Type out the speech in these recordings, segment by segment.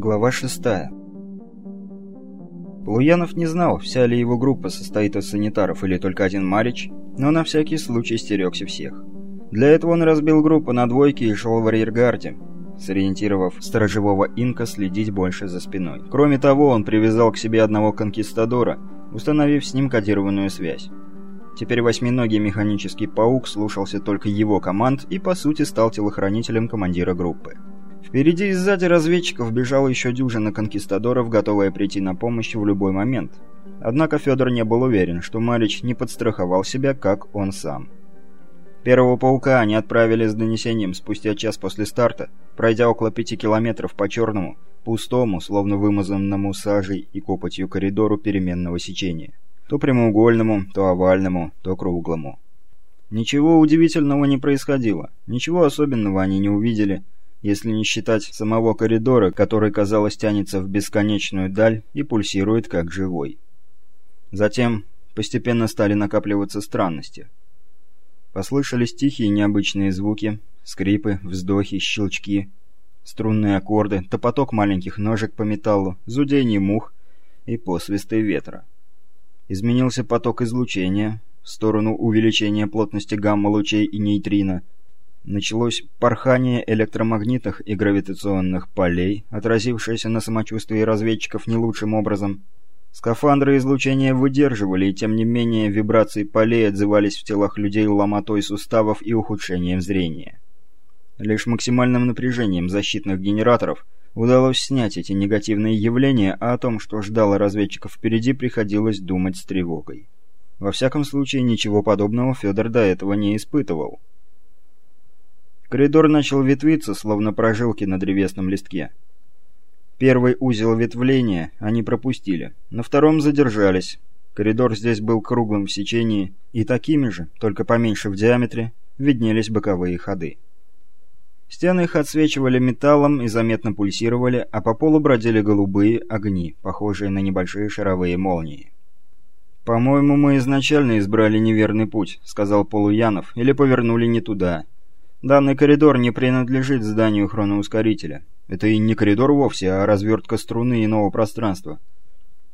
Глава 6 Полуянов не знал, вся ли его группа состоит из санитаров или только один Марич, но на всякий случай стерегся всех. Для этого он разбил группу на двойки и шел в арьергарде, сориентировав сторожевого инка следить больше за спиной. Кроме того, он привязал к себе одного конкистадора, установив с ним кодированную связь. Теперь восьминогий механический паук слушался только его команд и, по сути, стал телохранителем командира группы. Впереди и сзади разведчиков бежала еще дюжина конкистадоров, готовая прийти на помощь в любой момент. Однако Федор не был уверен, что Марич не подстраховал себя, как он сам. Первого паука они отправили с донесением спустя час после старта, пройдя около пяти километров по черному, пустому, словно вымазанному сажей и копотью коридору переменного сечения. То прямоугольному, то овальному, то круглому. Ничего удивительного не происходило, ничего особенного они не увидели, если не считать самого коридора, который, казалось, тянется в бесконечную даль и пульсирует как живой. Затем постепенно стали накапливаться странности. Послышались тихие необычные звуки, скрипы, вздохи, щелчки, струнные аккорды, топоток маленьких ножек по металлу, зудение мух и посвисты ветра. Изменился поток излучения в сторону увеличения плотности гамма-лучей и нейтрино. Началось порхание электромагнитных и гравитационных полей, отразившееся на самочувствии разведчиков не лучшим образом. Скафандры излучения выдерживали, и тем не менее вибрации полей отзывались в телах людей ломотой суставов и ухудшением зрения. Лишь максимальным напряжением защитных генераторов – удалось снять эти негативные явления, а о том, что ждало разведчиков впереди, приходилось думать с тревогой. Во всяком случае, ничего подобного Федор до этого не испытывал. Коридор начал ветвиться, словно прожилки на древесном листке. Первый узел ветвления они пропустили, на втором задержались. Коридор здесь был круглым в сечении, и такими же, только поменьше в диаметре, виднелись боковые ходы. Стены их отсвечивали металлом и заметно пульсировали, а по полу бродили голубые огни, похожие на небольшие шаровые молнии. «По-моему, мы изначально избрали неверный путь», — сказал Полуянов, — «или повернули не туда. Данный коридор не принадлежит зданию хроноускорителя. Это и не коридор вовсе, а развертка струны иного пространства.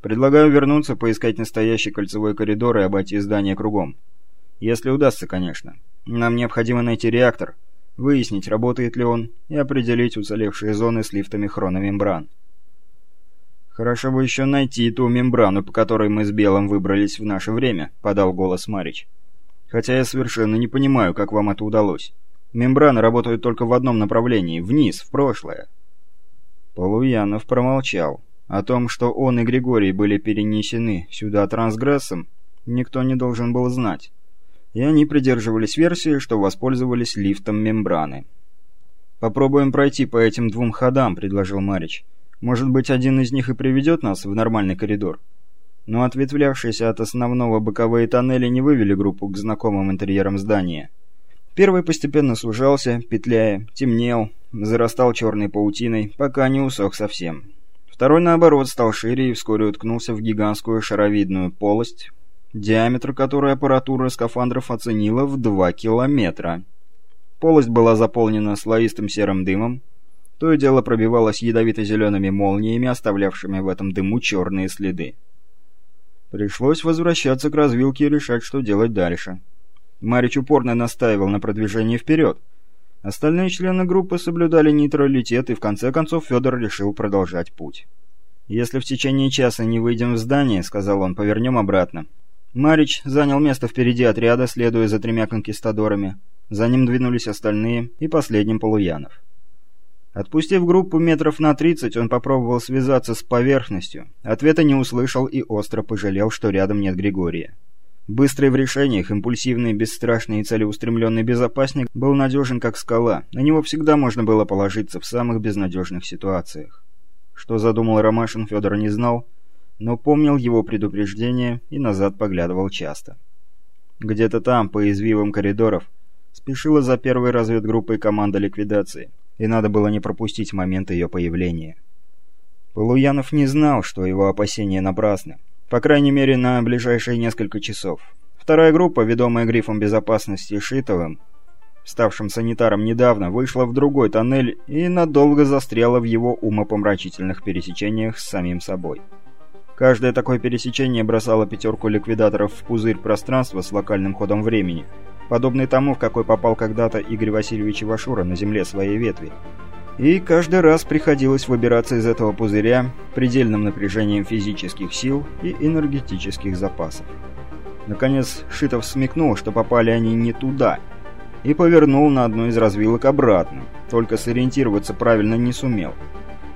Предлагаю вернуться, поискать настоящий кольцевой коридор и обойти здание кругом. Если удастся, конечно. Нам необходимо найти реактор» выяснить, работает ли он, и определить уцелевшие зоны с лифтами хрономембран. «Хорошо бы еще найти ту мембрану, по которой мы с Белым выбрались в наше время», — подал голос Марич. «Хотя я совершенно не понимаю, как вам это удалось. Мембраны работают только в одном направлении — вниз, в прошлое». Полуянов промолчал. О том, что он и Григорий были перенесены сюда трансгрессом, никто не должен был знать и они придерживались версии, что воспользовались лифтом мембраны. «Попробуем пройти по этим двум ходам», — предложил Марич. «Может быть, один из них и приведет нас в нормальный коридор?» Но ответвлявшиеся от основного боковые тоннели не вывели группу к знакомым интерьерам здания. Первый постепенно сужался, петляя, темнел, зарастал черной паутиной, пока не усох совсем. Второй, наоборот, стал шире и вскоре уткнулся в гигантскую шаровидную полость, диаметр которой аппаратура скафандров оценила в 2 километра. Полость была заполнена слоистым серым дымом, то и дело пробивалось ядовито-зелеными молниями, оставлявшими в этом дыму черные следы. Пришлось возвращаться к развилке и решать, что делать дальше. Марич упорно настаивал на продвижении вперед. Остальные члены группы соблюдали нейтралитет, и в конце концов Федор решил продолжать путь. «Если в течение часа не выйдем в здание, — сказал он, — повернем обратно. Марич занял место впереди отряда, следуя за тремя конкистадорами. За ним двинулись остальные и последним Полуянов. Отпустив группу метров на 30, он попробовал связаться с поверхностью. Ответа не услышал и остро пожалел, что рядом нет Григория. Быстрый в решениях, импульсивный, бесстрашный и целеустремленный безопасник был надежен как скала. На него всегда можно было положиться в самых безнадежных ситуациях. Что задумал Ромашин, Федор не знал, но помнил его предупреждение и назад поглядывал часто. Где-то там, по извивам коридоров, спешила за первой разведгруппой команда ликвидации, и надо было не пропустить момент ее появления. Полуянов не знал, что его опасения напрасны, по крайней мере на ближайшие несколько часов. Вторая группа, ведомая грифом безопасности Шитовым, ставшим санитаром недавно, вышла в другой тоннель и надолго застряла в его умопомрачительных пересечениях с самим собой. Каждое такое пересечение бросало пятерку ликвидаторов в пузырь пространства с локальным ходом времени, подобный тому, в какой попал когда-то Игорь Васильевич Ивашура на земле своей ветви. И каждый раз приходилось выбираться из этого пузыря предельным напряжением физических сил и энергетических запасов. Наконец, Шитов смекнул, что попали они не туда, и повернул на одну из развилок обратно, только сориентироваться правильно не сумел.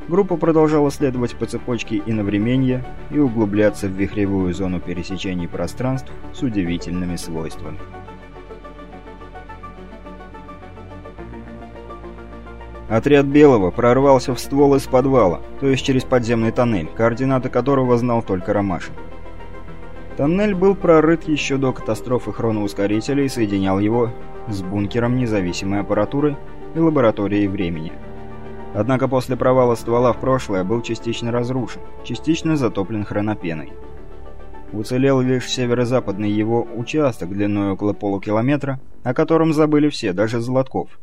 Группа продолжала следовать по цепочке иновременья и углубляться в вихревую зону пересечений пространств с удивительными свойствами. Отряд Белого прорвался в ствол из подвала, то есть через подземный тоннель, координаты которого знал только Ромашин. Тоннель был прорыт еще до катастрофы хроноускорителя и соединял его с бункером независимой аппаратуры и лабораторией времени. Однако после провала ствола в прошлое был частично разрушен, частично затоплен хронопеной. Уцелел лишь северо-западный его участок длиной около полукилометра, о котором забыли все, даже Золотков.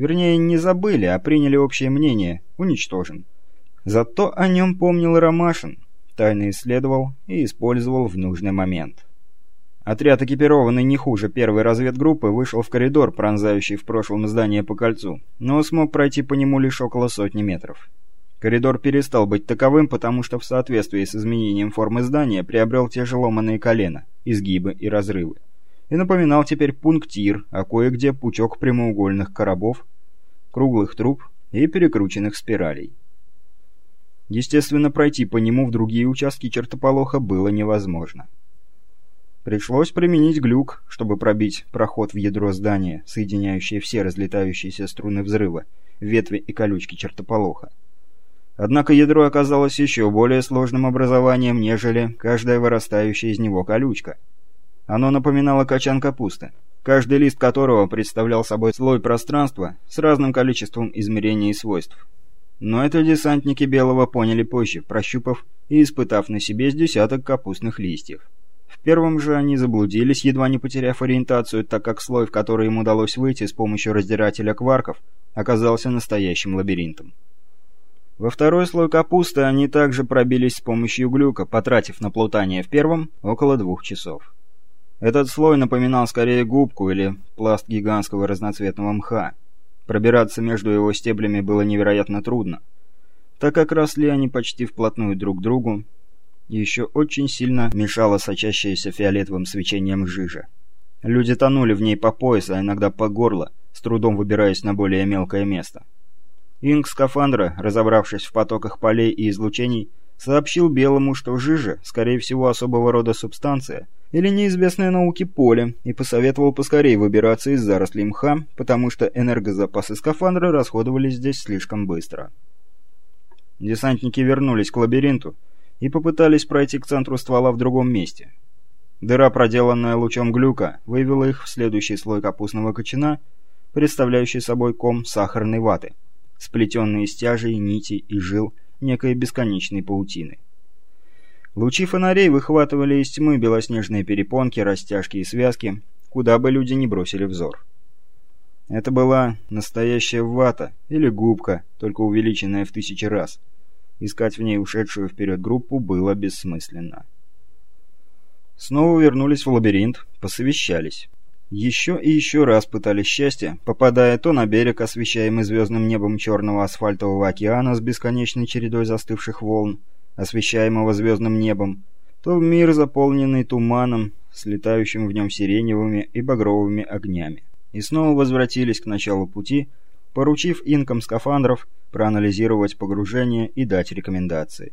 Вернее, не забыли, а приняли общее мнение – уничтожен. Зато о нем помнил Ромашин – тайно исследовал и использовал в нужный момент. Отряд, экипированный не хуже первой разведгруппы, вышел в коридор, пронзающий в прошлом здание по кольцу, но смог пройти по нему лишь около сотни метров. Коридор перестал быть таковым, потому что в соответствии с изменением формы здания приобрел те же ломаные колена, изгибы и разрывы. И напоминал теперь пунктир, а кое-где пучок прямоугольных коробов, круглых труб и перекрученных спиралей. Естественно, пройти по нему в другие участки чертополоха было невозможно. Пришлось применить глюк, чтобы пробить проход в ядро здания, соединяющее все разлетающиеся струны взрыва, ветви и колючки чертополоха. Однако ядро оказалось еще более сложным образованием, нежели каждая вырастающая из него колючка. Оно напоминало качан капусты, каждый лист которого представлял собой слой пространства с разным количеством измерений и свойств. Но это десантники Белого поняли позже, прощупав и испытав на себе с десяток капустных листьев. В первом же они заблудились, едва не потеряв ориентацию, так как слой, в который им удалось выйти с помощью раздирателя кварков, оказался настоящим лабиринтом. Во второй слой капусты они также пробились с помощью глюка, потратив на плутание в первом около двух часов. Этот слой напоминал скорее губку или пласт гигантского разноцветного мха. Пробираться между его стеблями было невероятно трудно, так как росли они почти вплотную друг к другу, и еще очень сильно мешало сочащееся фиолетовым свечением жижа. Люди тонули в ней по пояс, а иногда по горло, с трудом выбираясь на более мелкое место. Инг скафандра, разобравшись в потоках полей и излучений, сообщил Белому, что жижа, скорее всего, особого рода субстанция – или неизвестное науке поле и посоветовал поскорее выбираться из зарослей мха, потому что энергозапасы скафандра расходовались здесь слишком быстро. Десантники вернулись к лабиринту и попытались пройти к центру ствола в другом месте. Дыра, проделанная лучом глюка, вывела их в следующий слой капустного кочана, представляющий собой ком сахарной ваты, сплетенный из тяжей, нитей и жил некой бесконечной паутины. Лучи фонарей выхватывали из тьмы белоснежные перепонки, растяжки и связки, куда бы люди не бросили взор. Это была настоящая вата или губка, только увеличенная в тысячи раз. Искать в ней ушедшую вперед группу было бессмысленно. Снова вернулись в лабиринт, посовещались. Еще и еще раз пытались счастье, попадая то на берег, освещаемый звездным небом черного асфальтового океана с бесконечной чередой застывших волн, освещаемого звездным небом, то в мир, заполненный туманом, слетающим в нем сиреневыми и багровыми огнями. И снова возвратились к началу пути, поручив инкам скафандров проанализировать погружение и дать рекомендации.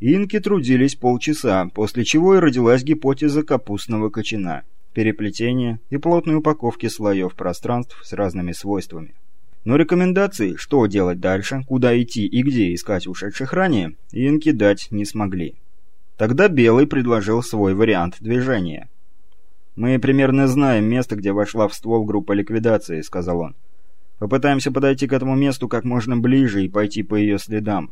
Инки трудились полчаса, после чего и родилась гипотеза капустного кочана, переплетения и плотной упаковки слоев пространств с разными свойствами. Но рекомендаций, что делать дальше, куда идти и где искать ушедших ранее, инки дать не смогли. Тогда Белый предложил свой вариант движения. «Мы примерно знаем место, где вошла в ствол группа ликвидации», — сказал он. «Попытаемся подойти к этому месту как можно ближе и пойти по ее следам.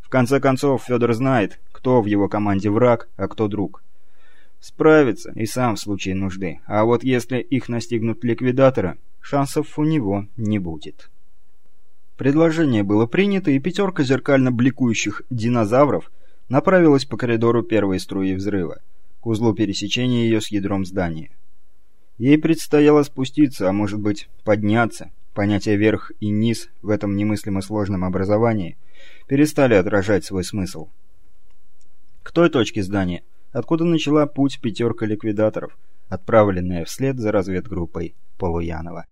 В конце концов, Федор знает, кто в его команде враг, а кто друг. Справится и сам в случае нужды. А вот если их настигнут ликвидаторы, шансов у него не будет. Предложение было принято, и пятерка зеркально бликующих динозавров направилась по коридору первой струи взрыва, к узлу пересечения ее с ядром здания. Ей предстояло спуститься, а может быть подняться. Понятия «верх» и «низ» в этом немыслимо сложном образовании перестали отражать свой смысл. К той точке здания, откуда начала путь пятерка ликвидаторов, отправленная вслед за разведгруппой Полуянова.